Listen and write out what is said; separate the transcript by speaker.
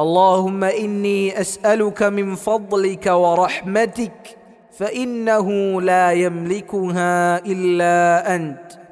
Speaker 1: اللهم إني أسألك من فضلك ورحمتك فإنه لا يملكها إلا أنت.